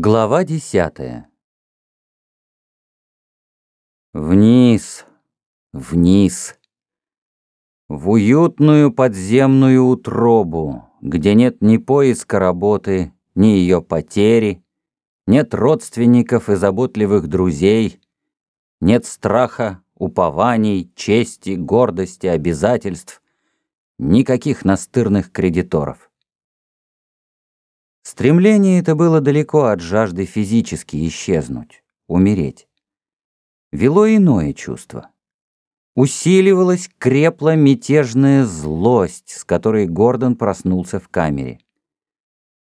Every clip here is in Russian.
Глава десятая Вниз, вниз, в уютную подземную утробу, где нет ни поиска работы, ни ее потери, нет родственников и заботливых друзей, нет страха, упований, чести, гордости, обязательств, никаких настырных кредиторов. Стремление это было далеко от жажды физически исчезнуть, умереть. Вело иное чувство. Усиливалась, крепла мятежная злость, с которой Гордон проснулся в камере.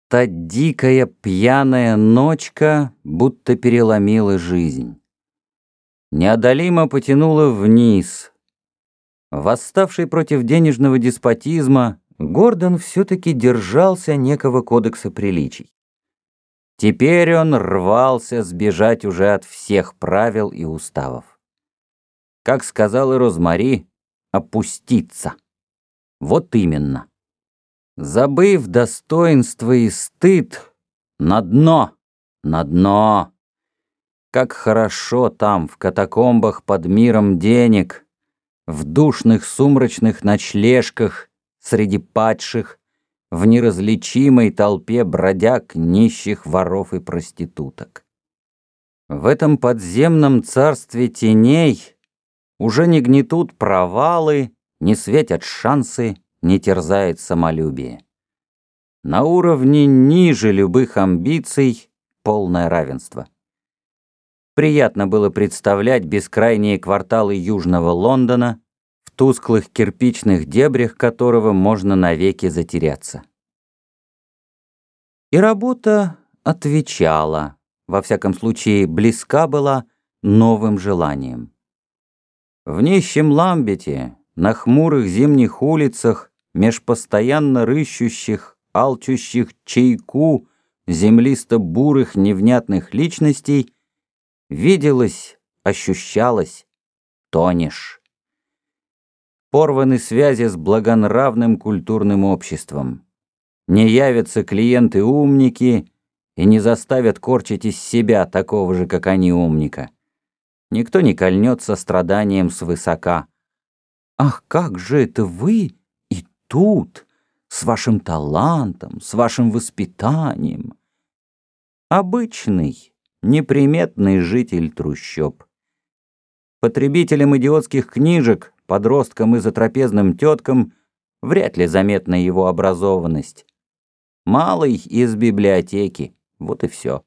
Та дикая пьяная ночка будто переломила жизнь. Неодолимо потянула вниз. Восставший против денежного деспотизма, Гордон все-таки держался некого кодекса приличий. Теперь он рвался сбежать уже от всех правил и уставов. Как сказала Розмари, опуститься. Вот именно. Забыв достоинство и стыд, на дно, на дно. Как хорошо там, в катакомбах под миром денег, в душных сумрачных ночлежках — среди падших, в неразличимой толпе бродяг, нищих, воров и проституток. В этом подземном царстве теней уже не гнетут провалы, не светят шансы, не терзает самолюбие. На уровне ниже любых амбиций полное равенство. Приятно было представлять бескрайние кварталы Южного Лондона, тусклых кирпичных дебрях которого можно навеки затеряться. И работа отвечала, во всяком случае близка была новым желанием. В нищем Ламбете, на хмурых зимних улицах, меж постоянно рыщущих, алчущих чайку, землисто-бурых невнятных личностей, виделось, ощущалось, тонешь порваны связи с благонравным культурным обществом. Не явятся клиенты-умники и не заставят корчить из себя такого же, как они, умника. Никто не кольнется страданием свысока. «Ах, как же это вы и тут, с вашим талантом, с вашим воспитанием!» Обычный, неприметный житель трущоб. Потребителям идиотских книжек подросткам и затрапезным теткам вряд ли заметна его образованность. Малый из библиотеки, вот и все.